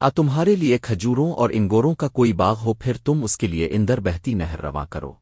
آ تمہارے لیے کھجوروں اور انگوروں کا کوئی باغ ہو، پھر تم اس کے لیے اندر بہتی نہر رواں کرو۔